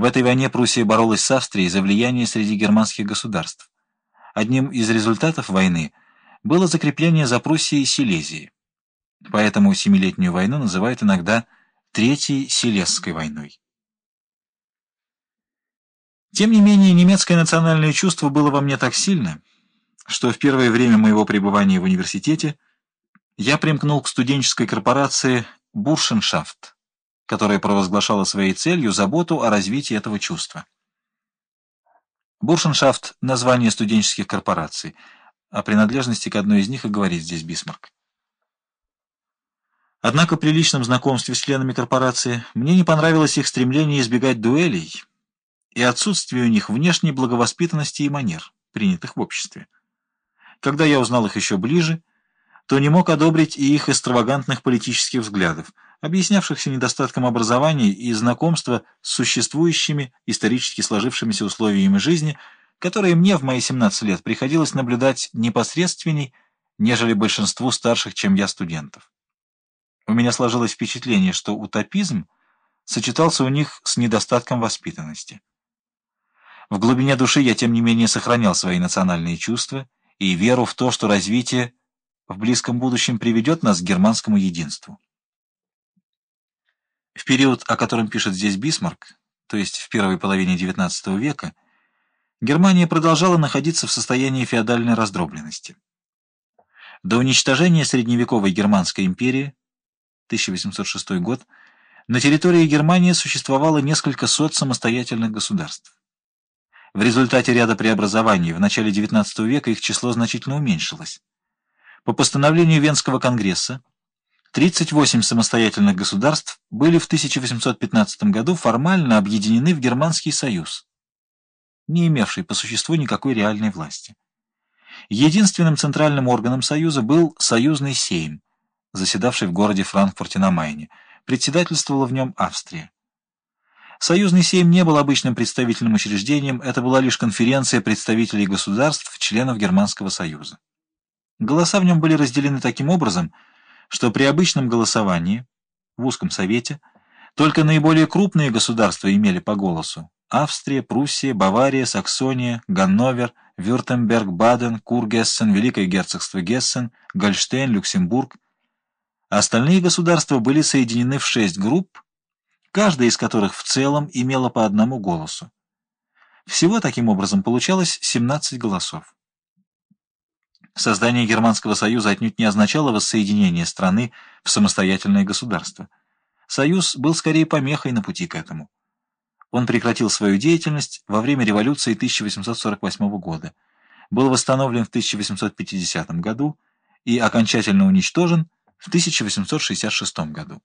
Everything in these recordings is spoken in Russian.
В этой войне Пруссия боролась с Австрией за влияние среди германских государств. Одним из результатов войны было закрепление за Пруссией Силезии. Поэтому Семилетнюю войну называют иногда Третьей Силезской войной. Тем не менее, немецкое национальное чувство было во мне так сильно, что в первое время моего пребывания в университете я примкнул к студенческой корпорации «Буршеншафт», которая провозглашала своей целью заботу о развитии этого чувства. Буршеншафт — название студенческих корпораций, о принадлежности к одной из них и говорит здесь Бисмарк. Однако при личном знакомстве с членами корпорации мне не понравилось их стремление избегать дуэлей и отсутствие у них внешней благовоспитанности и манер, принятых в обществе. Когда я узнал их еще ближе, то не мог одобрить и их экстравагантных политических взглядов, объяснявшихся недостатком образования и знакомства с существующими, исторически сложившимися условиями жизни, которые мне в мои 17 лет приходилось наблюдать непосредственней, нежели большинству старших, чем я, студентов. У меня сложилось впечатление, что утопизм сочетался у них с недостатком воспитанности. В глубине души я, тем не менее, сохранял свои национальные чувства и веру в то, что развитие в близком будущем приведет нас к германскому единству. В период, о котором пишет здесь Бисмарк, то есть в первой половине XIX века, Германия продолжала находиться в состоянии феодальной раздробленности. До уничтожения средневековой Германской империи 1806 год на территории Германии существовало несколько сот самостоятельных государств. В результате ряда преобразований в начале XIX века их число значительно уменьшилось. По постановлению Венского конгресса 38 самостоятельных государств были в 1815 году формально объединены в Германский союз, не имевший по существу никакой реальной власти. Единственным центральным органом союза был союзный сейм, заседавший в городе Франкфурте на Майне. Председательствовала в нем Австрия. Союзный Сейм не был обычным представительным учреждением, это была лишь конференция представителей государств, членов Германского Союза. Голоса в нем были разделены таким образом, что при обычном голосовании в узком совете только наиболее крупные государства имели по голосу – Австрия, Пруссия, Бавария, Саксония, Ганновер, Вюртемберг, Баден, Кургессен, Великое герцогство Гессен, Гольштейн, Люксембург. Остальные государства были соединены в шесть групп, каждая из которых в целом имела по одному голосу. Всего таким образом получалось 17 голосов. Создание Германского союза отнюдь не означало воссоединение страны в самостоятельное государство. Союз был скорее помехой на пути к этому. Он прекратил свою деятельность во время революции 1848 года, был восстановлен в 1850 году и окончательно уничтожен в 1866 году.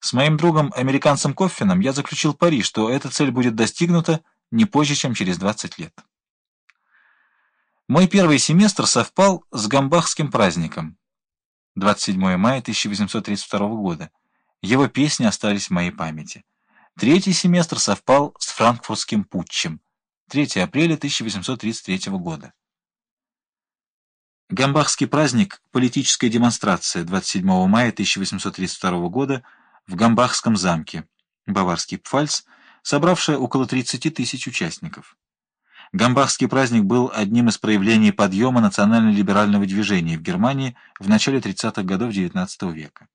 С моим другом, американцем Коффином, я заключил пари, что эта цель будет достигнута не позже, чем через 20 лет. Мой первый семестр совпал с Гамбахским праздником, 27 мая 1832 года. Его песни остались в моей памяти. Третий семестр совпал с франкфуртским путчем, 3 апреля 1833 года. Гамбахский праздник – политическая демонстрация 27 мая 1832 года – в Гамбахском замке, Баварский Пфальц, собравшая около 30 тысяч участников. Гамбахский праздник был одним из проявлений подъема национально-либерального движения в Германии в начале 30-х годов XIX века.